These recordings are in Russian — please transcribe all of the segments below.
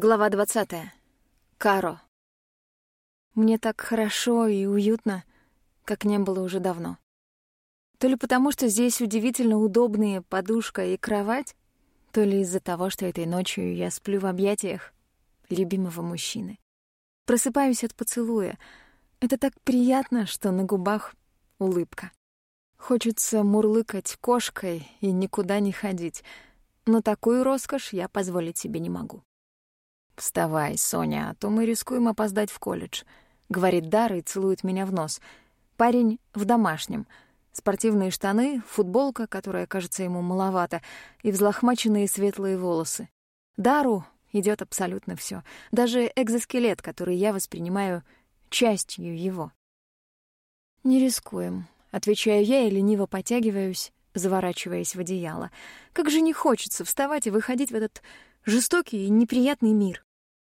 Глава 20. Каро. Мне так хорошо и уютно, как не было уже давно. То ли потому, что здесь удивительно удобные подушка и кровать, то ли из-за того, что этой ночью я сплю в объятиях любимого мужчины. Просыпаюсь от поцелуя. Это так приятно, что на губах улыбка. Хочется мурлыкать кошкой и никуда не ходить, но такую роскошь я позволить себе не могу. «Вставай, Соня, а то мы рискуем опоздать в колледж», — говорит Дара и целует меня в нос. Парень в домашнем. Спортивные штаны, футболка, которая кажется ему маловато, и взлохмаченные светлые волосы. Дару идет абсолютно все, даже экзоскелет, который я воспринимаю частью его. «Не рискуем», — отвечаю я и лениво потягиваюсь, заворачиваясь в одеяло. Как же не хочется вставать и выходить в этот жестокий и неприятный мир.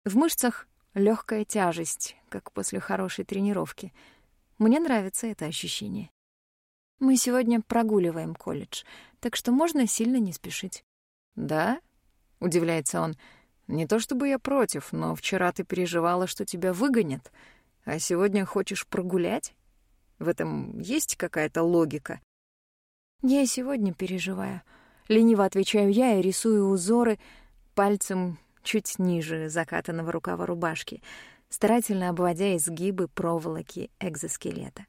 В мышцах легкая тяжесть, как после хорошей тренировки. Мне нравится это ощущение. Мы сегодня прогуливаем колледж, так что можно сильно не спешить. «Да?» — удивляется он. «Не то чтобы я против, но вчера ты переживала, что тебя выгонят, а сегодня хочешь прогулять? В этом есть какая-то логика?» «Я сегодня переживаю». Лениво отвечаю я и рисую узоры пальцем чуть ниже закатанного рукава рубашки, старательно обводя изгибы проволоки экзоскелета.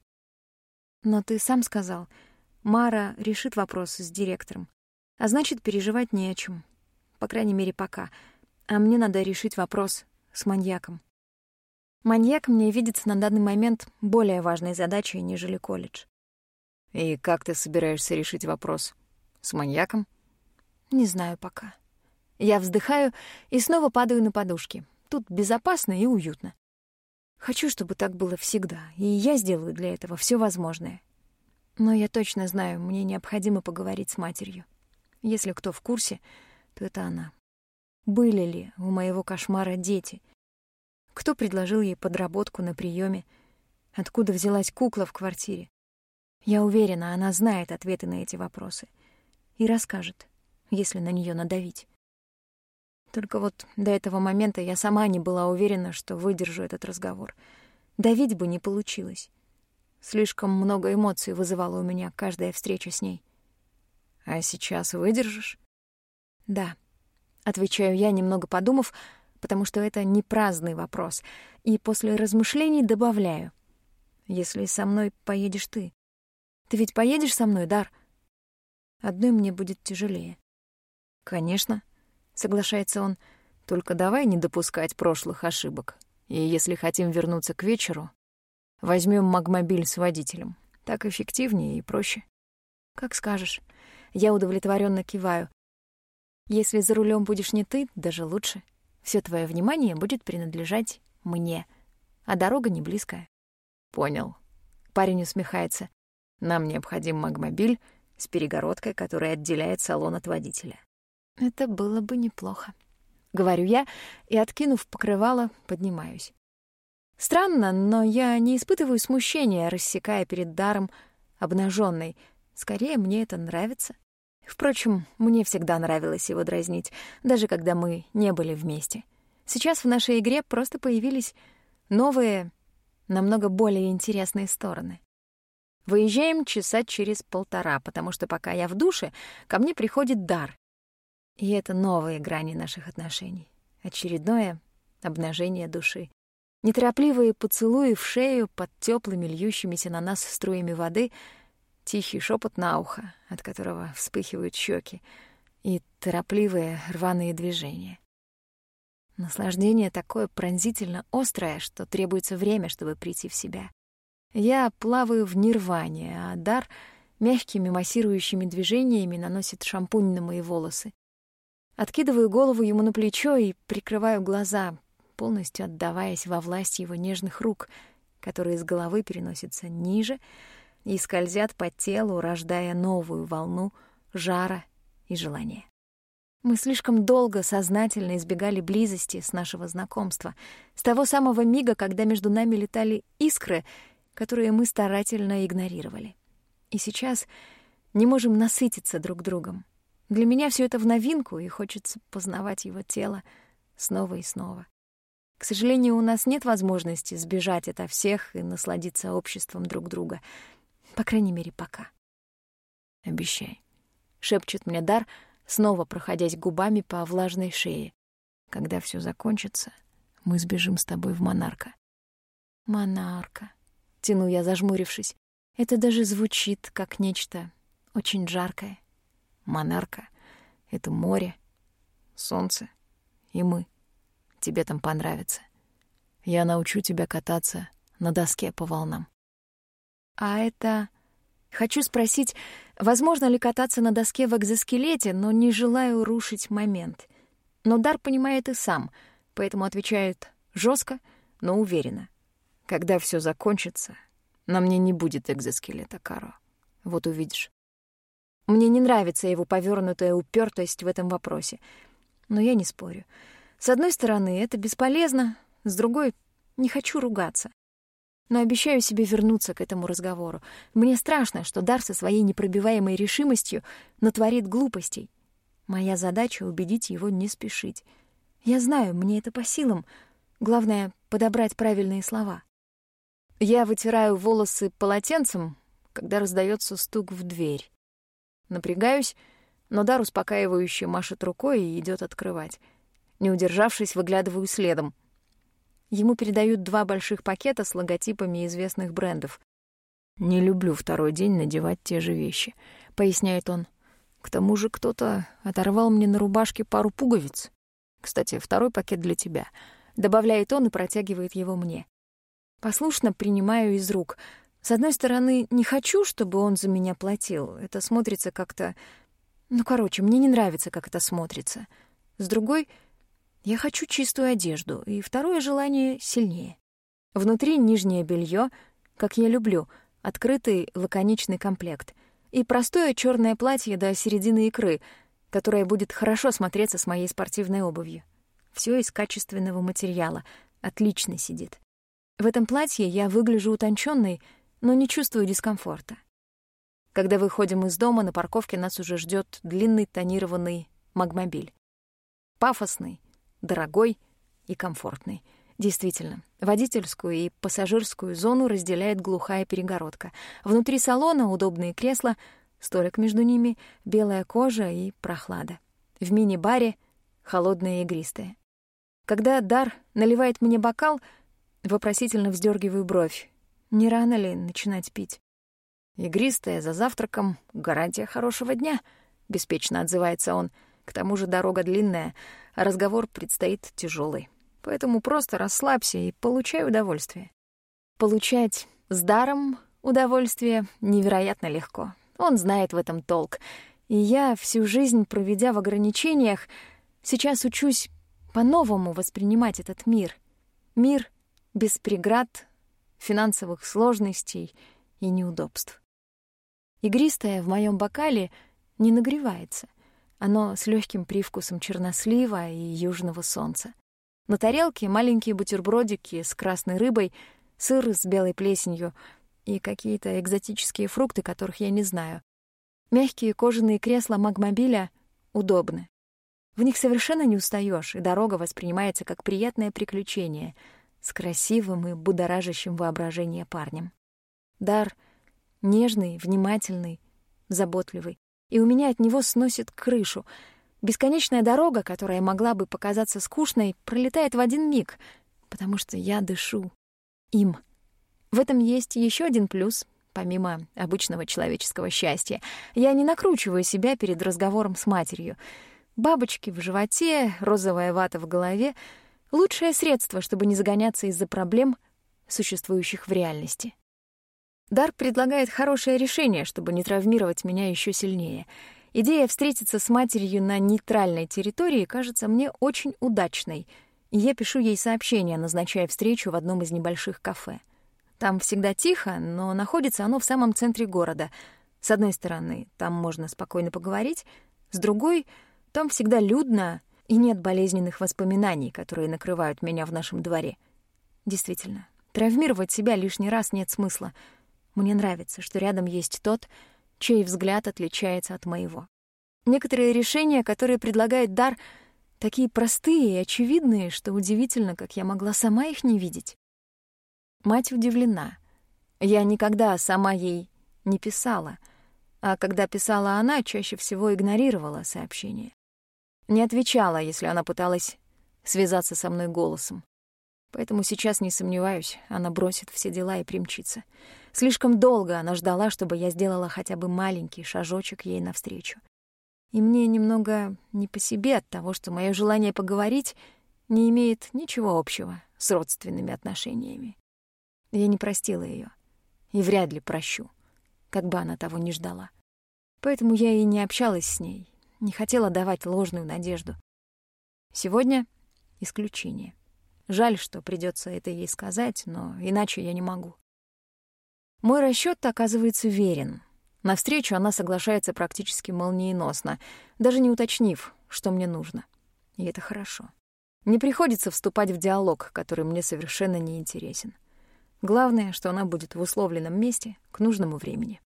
Но ты сам сказал, Мара решит вопрос с директором. А значит, переживать не о чем. По крайней мере, пока. А мне надо решить вопрос с маньяком. Маньяк мне видится на данный момент более важной задачей, нежели колледж. И как ты собираешься решить вопрос? С маньяком? Не знаю пока. Я вздыхаю и снова падаю на подушки. Тут безопасно и уютно. Хочу, чтобы так было всегда, и я сделаю для этого все возможное. Но я точно знаю, мне необходимо поговорить с матерью. Если кто в курсе, то это она. Были ли у моего кошмара дети? Кто предложил ей подработку на приеме? Откуда взялась кукла в квартире? Я уверена, она знает ответы на эти вопросы и расскажет, если на нее надавить. Только вот до этого момента я сама не была уверена, что выдержу этот разговор. Давить бы не получилось. Слишком много эмоций вызывала у меня каждая встреча с ней. «А сейчас выдержишь?» «Да», — отвечаю я, немного подумав, потому что это не праздный вопрос, и после размышлений добавляю. «Если со мной поедешь ты. Ты ведь поедешь со мной, Дар?» Одной мне будет тяжелее. «Конечно», соглашается он. Только давай не допускать прошлых ошибок. И если хотим вернуться к вечеру, возьмем магмобиль с водителем. Так эффективнее и проще. Как скажешь. Я удовлетворенно киваю. Если за рулем будешь не ты, даже лучше. Все твое внимание будет принадлежать мне, а дорога не близкая. Понял. Парень усмехается. Нам необходим магмобиль с перегородкой, которая отделяет салон от водителя. Это было бы неплохо. Говорю я и, откинув покрывало, поднимаюсь. Странно, но я не испытываю смущения, рассекая перед даром обнаженной. Скорее, мне это нравится. Впрочем, мне всегда нравилось его дразнить, даже когда мы не были вместе. Сейчас в нашей игре просто появились новые, намного более интересные стороны. Выезжаем часа через полтора, потому что пока я в душе, ко мне приходит дар и это новые грани наших отношений. Очередное обнажение души. Неторопливые поцелуи в шею под теплыми льющимися на нас струями воды, тихий шепот на ухо, от которого вспыхивают щеки, и торопливые рваные движения. Наслаждение такое пронзительно острое, что требуется время, чтобы прийти в себя. Я плаваю в нирване, а дар мягкими массирующими движениями наносит шампунь на мои волосы. Откидываю голову ему на плечо и прикрываю глаза, полностью отдаваясь во власть его нежных рук, которые с головы переносятся ниже и скользят по телу, рождая новую волну жара и желания. Мы слишком долго сознательно избегали близости с нашего знакомства, с того самого мига, когда между нами летали искры, которые мы старательно игнорировали. И сейчас не можем насытиться друг другом. Для меня все это в новинку, и хочется познавать его тело снова и снова. К сожалению, у нас нет возможности сбежать ото всех и насладиться обществом друг друга. По крайней мере, пока. «Обещай», — шепчет мне Дар, снова проходясь губами по влажной шее. «Когда все закончится, мы сбежим с тобой в Монарка». «Монарка», — тяну я, зажмурившись. Это даже звучит как нечто очень жаркое. Монарка — это море, солнце и мы. Тебе там понравится. Я научу тебя кататься на доске по волнам. А это... Хочу спросить, возможно ли кататься на доске в экзоскелете, но не желаю рушить момент. Но Дар понимает и сам, поэтому отвечает жестко, но уверенно. Когда все закончится, на мне не будет экзоскелета, Каро. Вот увидишь. Мне не нравится его повернутая упертость в этом вопросе. Но я не спорю. С одной стороны, это бесполезно, с другой — не хочу ругаться. Но обещаю себе вернуться к этому разговору. Мне страшно, что Дар со своей непробиваемой решимостью натворит глупостей. Моя задача — убедить его не спешить. Я знаю, мне это по силам. Главное — подобрать правильные слова. Я вытираю волосы полотенцем, когда раздается стук в дверь. Напрягаюсь, но Дар успокаивающе машет рукой и идет открывать. Не удержавшись, выглядываю следом. Ему передают два больших пакета с логотипами известных брендов. «Не люблю второй день надевать те же вещи», — поясняет он. «К тому же кто-то оторвал мне на рубашке пару пуговиц. Кстати, второй пакет для тебя», — добавляет он и протягивает его мне. Послушно принимаю из рук. С одной стороны, не хочу, чтобы он за меня платил. Это смотрится как-то... Ну, короче, мне не нравится, как это смотрится. С другой — я хочу чистую одежду, и второе желание сильнее. Внутри нижнее белье, как я люблю, открытый лаконичный комплект, и простое черное платье до середины икры, которое будет хорошо смотреться с моей спортивной обувью. Все из качественного материала, отлично сидит. В этом платье я выгляжу утонченной, но не чувствую дискомфорта. Когда выходим из дома, на парковке нас уже ждет длинный тонированный магмобиль. Пафосный, дорогой и комфортный. Действительно, водительскую и пассажирскую зону разделяет глухая перегородка. Внутри салона удобные кресла, столик между ними, белая кожа и прохлада. В мини-баре холодное и игристое. Когда Дар наливает мне бокал, вопросительно вздергиваю бровь. Не рано ли начинать пить? Игристое за завтраком — гарантия хорошего дня, — беспечно отзывается он. К тому же дорога длинная — а разговор предстоит тяжелый. Поэтому просто расслабься и получай удовольствие. Получать с даром удовольствие невероятно легко. Он знает в этом толк. И я, всю жизнь проведя в ограничениях, сейчас учусь по-новому воспринимать этот мир. Мир без преград, финансовых сложностей и неудобств. Игристое в моем бокале не нагревается — оно с легким привкусом чернослива и южного солнца. На тарелке маленькие бутербродики с красной рыбой, сыр с белой плесенью и какие-то экзотические фрукты, которых я не знаю. Мягкие кожаные кресла магмобиля удобны. В них совершенно не устаешь, и дорога воспринимается как приятное приключение с красивым и будоражащим воображение парнем. Дар нежный, внимательный, заботливый и у меня от него сносит крышу. Бесконечная дорога, которая могла бы показаться скучной, пролетает в один миг, потому что я дышу им. В этом есть еще один плюс, помимо обычного человеческого счастья. Я не накручиваю себя перед разговором с матерью. Бабочки в животе, розовая вата в голове — лучшее средство, чтобы не загоняться из-за проблем, существующих в реальности. Дар предлагает хорошее решение, чтобы не травмировать меня еще сильнее. Идея встретиться с матерью на нейтральной территории кажется мне очень удачной, и я пишу ей сообщение, назначая встречу в одном из небольших кафе. Там всегда тихо, но находится оно в самом центре города. С одной стороны, там можно спокойно поговорить, с другой — там всегда людно и нет болезненных воспоминаний, которые накрывают меня в нашем дворе. Действительно, травмировать себя лишний раз нет смысла — мне нравится, что рядом есть тот, чей взгляд отличается от моего. Некоторые решения, которые предлагает Дар, Такие простые и очевидные, что удивительно, как я могла сама их не видеть. Мать удивлена. Я никогда сама ей не писала, а когда писала она, чаще всего игнорировала сообщение. Не отвечала, если она пыталась связаться со мной голосом. Поэтому сейчас не сомневаюсь, она бросит все дела и примчится. Слишком долго она ждала, чтобы я сделала хотя бы маленький шажочек ей навстречу. И мне немного не по себе от того, что мое желание поговорить не имеет ничего общего с родственными отношениями. Я не простила ее и вряд ли прощу, как бы она того не ждала. Поэтому я и не общалась с ней, не хотела давать ложную надежду. Сегодня — исключение. Жаль, что придется это ей сказать, но иначе я не могу. Мой расчет оказывается верен. На встречу она соглашается практически молниеносно, даже не уточнив, что мне нужно. И это хорошо. Не приходится вступать в диалог, который мне совершенно не интересен. Главное, что она будет в условленном месте к нужному времени.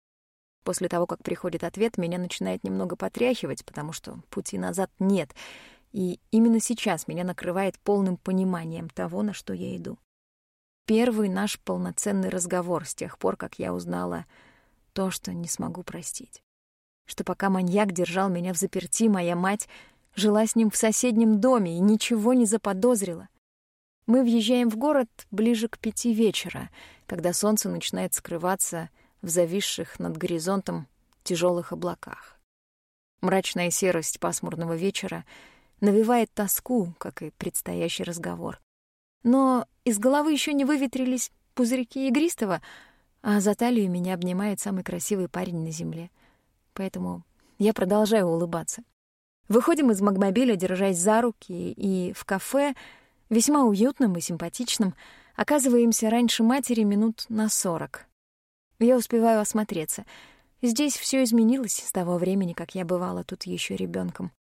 После того, как приходит ответ, меня начинает немного потряхивать, потому что пути назад нет — и именно сейчас меня накрывает полным пониманием того, на что я иду. Первый наш полноценный разговор с тех пор, как я узнала то, что не смогу простить. Что пока маньяк держал меня в заперти, моя мать жила с ним в соседнем доме и ничего не заподозрила. Мы въезжаем в город ближе к пяти вечера, когда солнце начинает скрываться в зависших над горизонтом тяжелых облаках. Мрачная серость пасмурного вечера — навевает тоску, как и предстоящий разговор. Но из головы еще не выветрились пузырьки игристого, а за талию меня обнимает самый красивый парень на земле. Поэтому я продолжаю улыбаться. Выходим из магмобиля, держась за руки, и в кафе, весьма уютным и симпатичным, оказываемся раньше матери минут на сорок. Я успеваю осмотреться. Здесь все изменилось с того времени, как я бывала тут еще ребенком.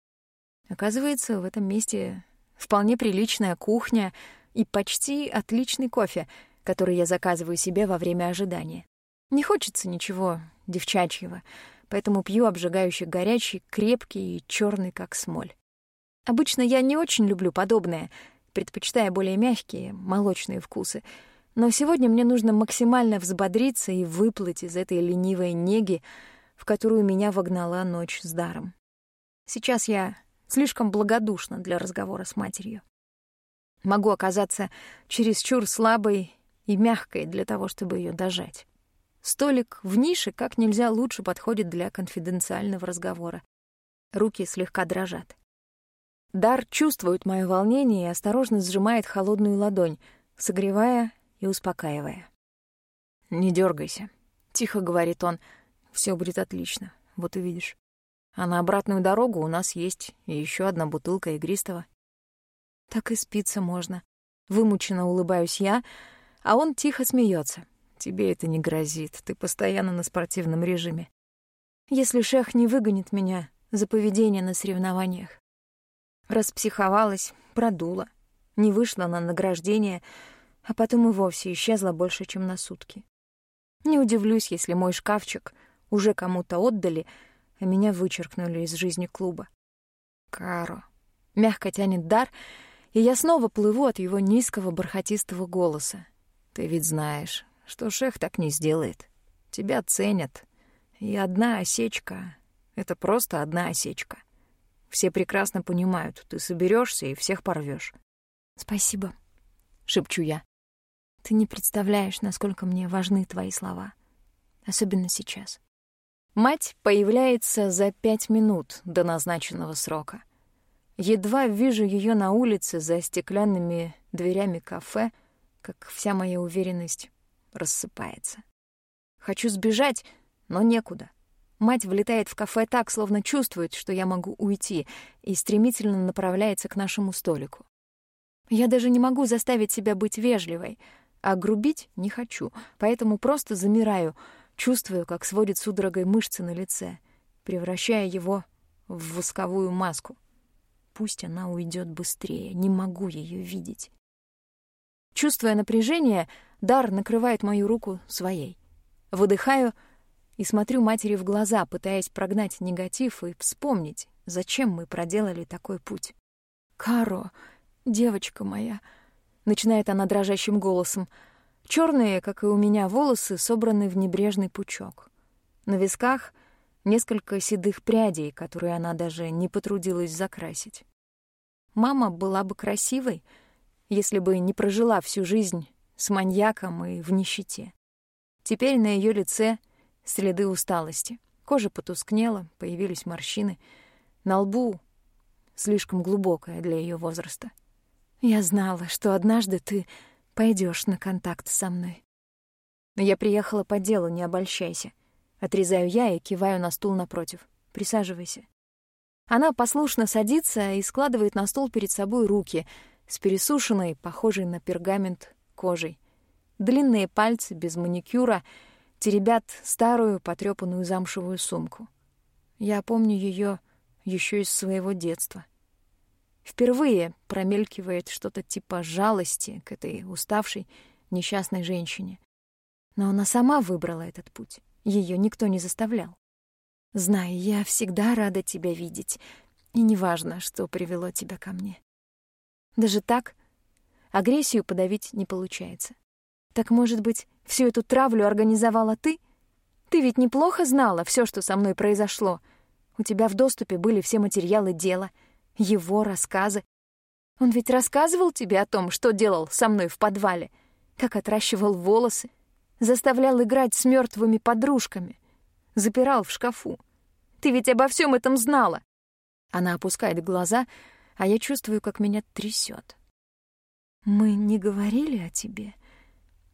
Оказывается, в этом месте вполне приличная кухня и почти отличный кофе, который я заказываю себе во время ожидания. Не хочется ничего девчачьего, поэтому пью обжигающий горячий, крепкий и черный, как смоль. Обычно я не очень люблю подобное, предпочитая более мягкие, молочные вкусы, но сегодня мне нужно максимально взбодриться и выплыть из этой ленивой неги, в которую меня вогнала ночь с даром. Сейчас я слишком благодушна для разговора с матерью. Могу оказаться чересчур слабой и мягкой для того, чтобы ее дожать. Столик в нише как нельзя лучше подходит для конфиденциального разговора. Руки слегка дрожат. Дар чувствует мое волнение и осторожно сжимает холодную ладонь, согревая и успокаивая. «Не дергайся, тихо говорит он. Все будет отлично, вот увидишь. А на обратную дорогу у нас есть еще одна бутылка игристого. Так и спиться можно. Вымученно улыбаюсь я, а он тихо смеется. Тебе это не грозит, ты постоянно на спортивном режиме. Если шех не выгонит меня за поведение на соревнованиях. Распсиховалась, продула, не вышла на награждение, а потом и вовсе исчезла больше, чем на сутки. Не удивлюсь, если мой шкафчик уже кому-то отдали — а меня вычеркнули из жизни клуба. Каро. Мягко тянет дар, и я снова плыву от его низкого бархатистого голоса. Ты ведь знаешь, что шех так не сделает. Тебя ценят. И одна осечка — это просто одна осечка. Все прекрасно понимают, ты соберешься и всех порвешь. «Спасибо», — шепчу я. «Ты не представляешь, насколько мне важны твои слова. Особенно сейчас». Мать появляется за пять минут до назначенного срока. Едва вижу ее на улице за стеклянными дверями кафе, как вся моя уверенность рассыпается. Хочу сбежать, но некуда. Мать влетает в кафе так, словно чувствует, что я могу уйти, и стремительно направляется к нашему столику. Я даже не могу заставить себя быть вежливой, а грубить не хочу, поэтому просто замираю — Чувствую, как сводит судорогой мышцы на лице, превращая его в восковую маску. Пусть она уйдет быстрее, не могу ее видеть. Чувствуя напряжение, дар накрывает мою руку своей. Выдыхаю и смотрю матери в глаза, пытаясь прогнать негатив и вспомнить, зачем мы проделали такой путь. «Каро, девочка моя», — начинает она дрожащим голосом. Черные, как и у меня, волосы собраны в небрежный пучок. На висках несколько седых прядей, которые она даже не потрудилась закрасить. Мама была бы красивой, если бы не прожила всю жизнь с маньяком и в нищете. Теперь на ее лице следы усталости. Кожа потускнела, появились морщины. На лбу слишком глубокая для ее возраста. Я знала, что однажды ты пойдешь на контакт со мной. Но я приехала по делу, не обольщайся. Отрезаю я и киваю на стул напротив. Присаживайся. Она послушно садится и складывает на стол перед собой руки с пересушенной, похожей на пергамент, кожей. Длинные пальцы без маникюра теребят старую потрёпанную замшевую сумку. Я помню ее еще из своего детства. Впервые промелькивает что-то типа жалости к этой уставшей, несчастной женщине. Но она сама выбрала этот путь. Ее никто не заставлял. Знай, я всегда рада тебя видеть, и неважно, что привело тебя ко мне. Даже так агрессию подавить не получается. Так, может быть, всю эту травлю организовала ты? Ты ведь неплохо знала все, что со мной произошло. У тебя в доступе были все материалы дела, его рассказы. Он ведь рассказывал тебе о том, что делал со мной в подвале, как отращивал волосы, заставлял играть с мертвыми подружками, запирал в шкафу. Ты ведь обо всем этом знала. Она опускает глаза, а я чувствую, как меня трясет. Мы не говорили о тебе.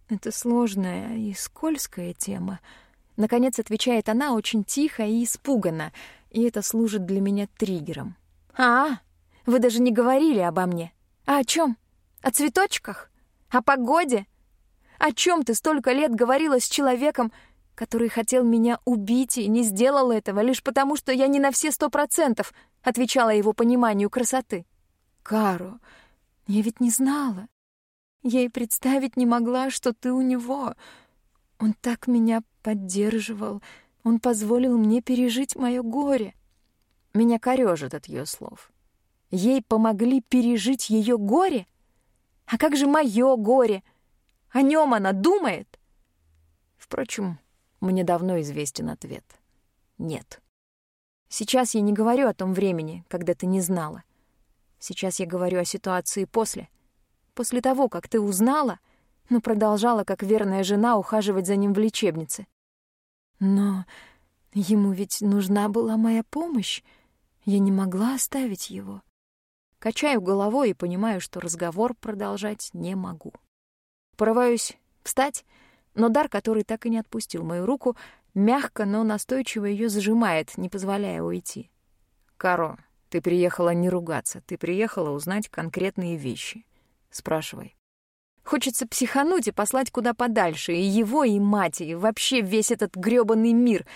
Это сложная и скользкая тема. Наконец отвечает она очень тихо и испуганно, и это служит для меня триггером. А, вы даже не говорили обо мне. А о чем? О цветочках? О погоде? О чем ты столько лет говорила с человеком, который хотел меня убить и не сделал этого лишь потому, что я не на все сто процентов отвечала его пониманию красоты. Каро, я ведь не знала. Я и представить не могла, что ты у него. Он так меня поддерживал. Он позволил мне пережить мое горе. Меня корёжит от ее слов. Ей помогли пережить ее горе? А как же мое горе? О нем она думает? Впрочем, мне давно известен ответ. Нет. Сейчас я не говорю о том времени, когда ты не знала. Сейчас я говорю о ситуации после. После того, как ты узнала, но продолжала, как верная жена, ухаживать за ним в лечебнице. Но ему ведь нужна была моя помощь. Я не могла оставить его. Качаю головой и понимаю, что разговор продолжать не могу. Порываюсь встать, но дар, который так и не отпустил мою руку, мягко, но настойчиво ее зажимает, не позволяя уйти. «Каро, ты приехала не ругаться, ты приехала узнать конкретные вещи. Спрашивай». Хочется психануть и послать куда подальше, и его, и мать, и вообще весь этот грёбаный мир.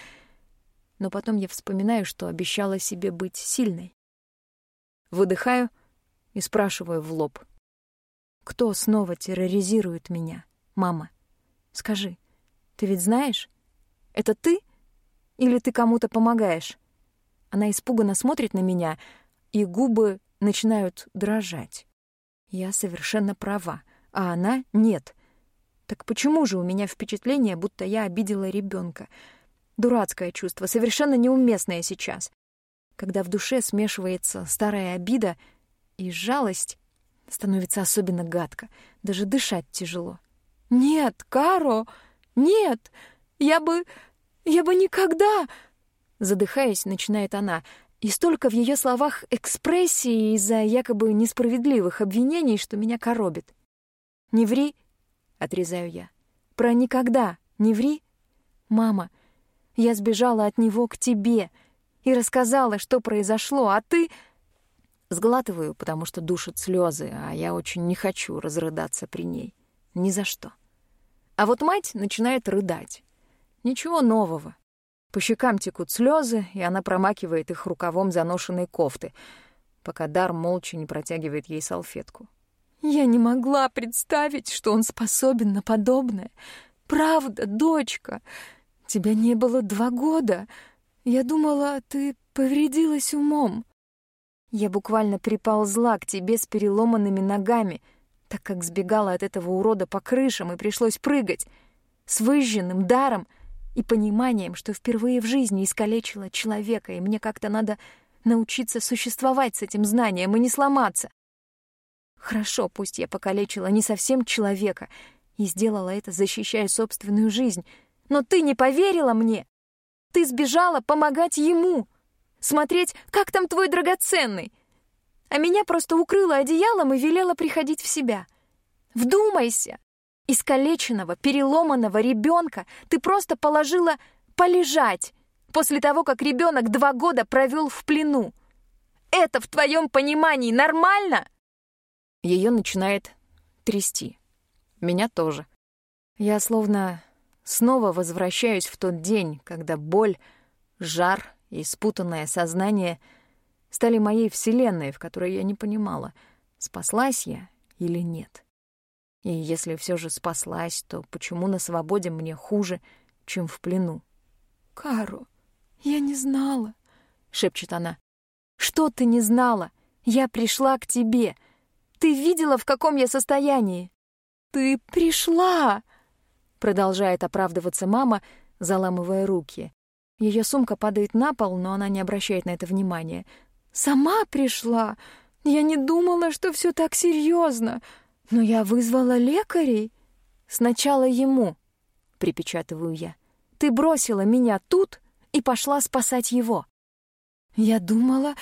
Но потом я вспоминаю, что обещала себе быть сильной. Выдыхаю и спрашиваю в лоб. «Кто снова терроризирует меня, мама?» Скажи, ты ведь знаешь? Это ты? Или ты кому-то помогаешь? Она испуганно смотрит на меня, и губы начинают дрожать. Я совершенно права, а она — нет. Так почему же у меня впечатление, будто я обидела ребенка? Дурацкое чувство, совершенно неуместное сейчас. Когда в душе смешивается старая обида и жалость, становится особенно гадко, даже дышать тяжело. «Нет, Каро, нет! Я бы... я бы никогда...» Задыхаясь, начинает она, и столько в ее словах экспрессии из-за якобы несправедливых обвинений, что меня коробит. «Не ври», — отрезаю я. «Про никогда не ври. Мама, я сбежала от него к тебе и рассказала, что произошло, а ты...» Сглатываю, потому что душат слезы, а я очень не хочу разрыдаться при ней. Ни за что. А вот мать начинает рыдать. Ничего нового. По щекам текут слезы, и она промакивает их рукавом заношенной кофты, пока Дар молча не протягивает ей салфетку. «Я не могла представить, что он способен на подобное. Правда, дочка, тебя не было два года. Я думала, ты повредилась умом». Я буквально приползла к тебе с переломанными ногами, так как сбегала от этого урода по крышам и пришлось прыгать, с выжженным даром и пониманием, что впервые в жизни искалечила человека, и мне как-то надо научиться существовать с этим знанием и не сломаться. Хорошо, пусть я покалечила не совсем человека и сделала это, защищая собственную жизнь, но ты не поверила мне. Ты сбежала помогать ему, смотреть, как там твой драгоценный. А меня просто укрыла одеялом и велела приходить в себя. Вдумайся! Искалеченного, переломанного ребенка ты просто положила полежать после того, как ребенок два года провел в плену. Это в твоем понимании нормально? Ее начинает трясти. Меня тоже. Я словно снова возвращаюсь в тот день, когда боль, жар и спутанное сознание стали моей вселенной, в которой я не понимала, спаслась я или нет. И если все же спаслась, то почему на свободе мне хуже, чем в плену? «Кару, я не знала», — шепчет она. «Что ты не знала? Я пришла к тебе. Ты видела, в каком я состоянии?» «Ты пришла!» — продолжает оправдываться мама, заламывая руки. Ее сумка падает на пол, но она не обращает на это внимания. «Сама пришла! Я не думала, что все так серьезно. Но я вызвала лекарей. Сначала ему, припечатываю я. Ты бросила меня тут и пошла спасать его. Я думала,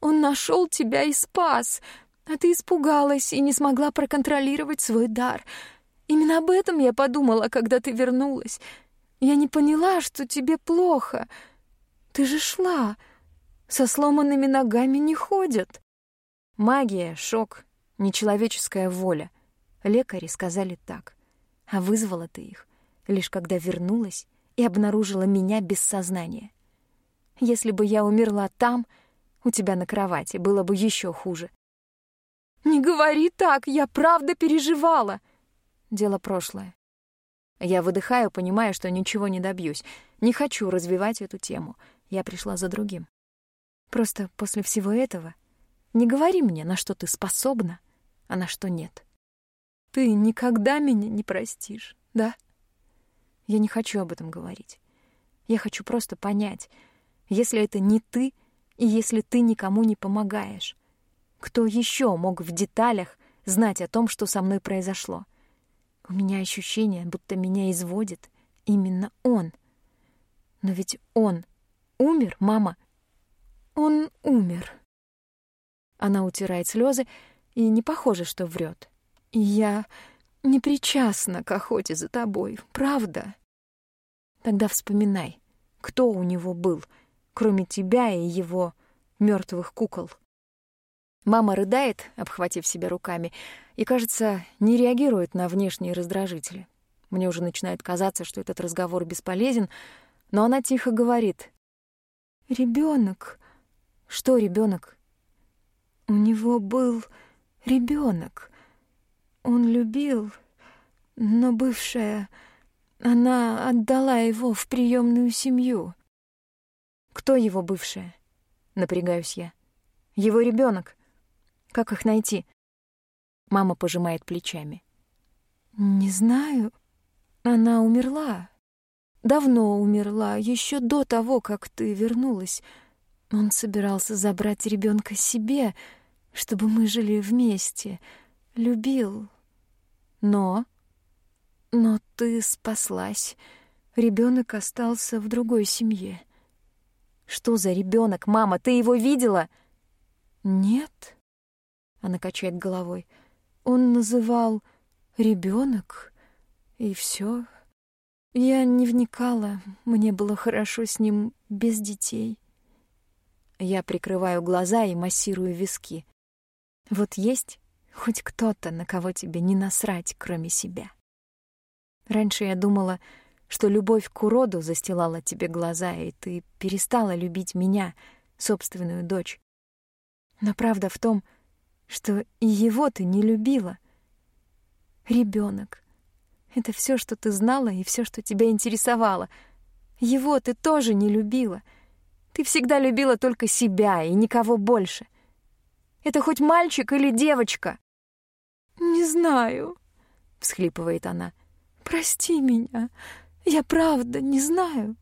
он нашел тебя и спас, а ты испугалась и не смогла проконтролировать свой дар. Именно об этом я подумала, когда ты вернулась. Я не поняла, что тебе плохо. Ты же шла. Со сломанными ногами не ходят. Магия, шок, нечеловеческая воля. Лекари сказали так. А вызвала ты их, лишь когда вернулась и обнаружила меня без сознания. Если бы я умерла там, у тебя на кровати, было бы еще хуже. «Не говори так, я правда переживала!» Дело прошлое. Я выдыхаю, понимая, что ничего не добьюсь. Не хочу развивать эту тему. Я пришла за другим. Просто после всего этого не говори мне, на что ты способна, а на что нет. Ты никогда меня не простишь, да? Я не хочу об этом говорить. Я хочу просто понять, если это не ты, и если ты никому не помогаешь, кто еще мог в деталях знать о том, что со мной произошло? У меня ощущение, будто меня изводит именно он. Но ведь он умер, мама. Он умер. Она утирает слезы и не похоже, что врет. Я не причастна к охоте за тобой, правда? Тогда вспоминай, кто у него был, кроме тебя и его мертвых кукол. Мама рыдает, обхватив себя руками, и, кажется, не реагирует на внешние раздражители. Мне уже начинает казаться, что этот разговор бесполезен, но она тихо говорит. «Ребёнок». «Что ребёнок?» «У него был ребёнок. Он любил, но бывшая, она отдала его в приемную семью. Кто его бывшая? Напрягаюсь я. Его ребенок. Как их найти? Мама пожимает плечами. Не знаю. Она умерла. Давно умерла, еще до того, как ты вернулась. Он собирался забрать ребенка себе, чтобы мы жили вместе. Любил, но... Но ты спаслась. Ребенок остался в другой семье. Что за ребенок, мама? Ты его видела? Нет. Она качает головой. Он называл ребенок, и все. Я не вникала, мне было хорошо с ним без детей. Я прикрываю глаза и массирую виски. Вот есть Хоть кто-то, на кого тебе не насрать, кроме себя. Раньше я думала, что любовь к уроду застилала тебе глаза, и ты перестала любить меня, собственную дочь. Но правда в том, что и его ты не любила. Ребенок — это все, что ты знала, и все, что тебя интересовало. Его ты тоже не любила. Ты всегда любила только себя и никого больше. Это хоть мальчик или девочка?» «Не знаю», — всхлипывает она. «Прости меня. Я правда не знаю».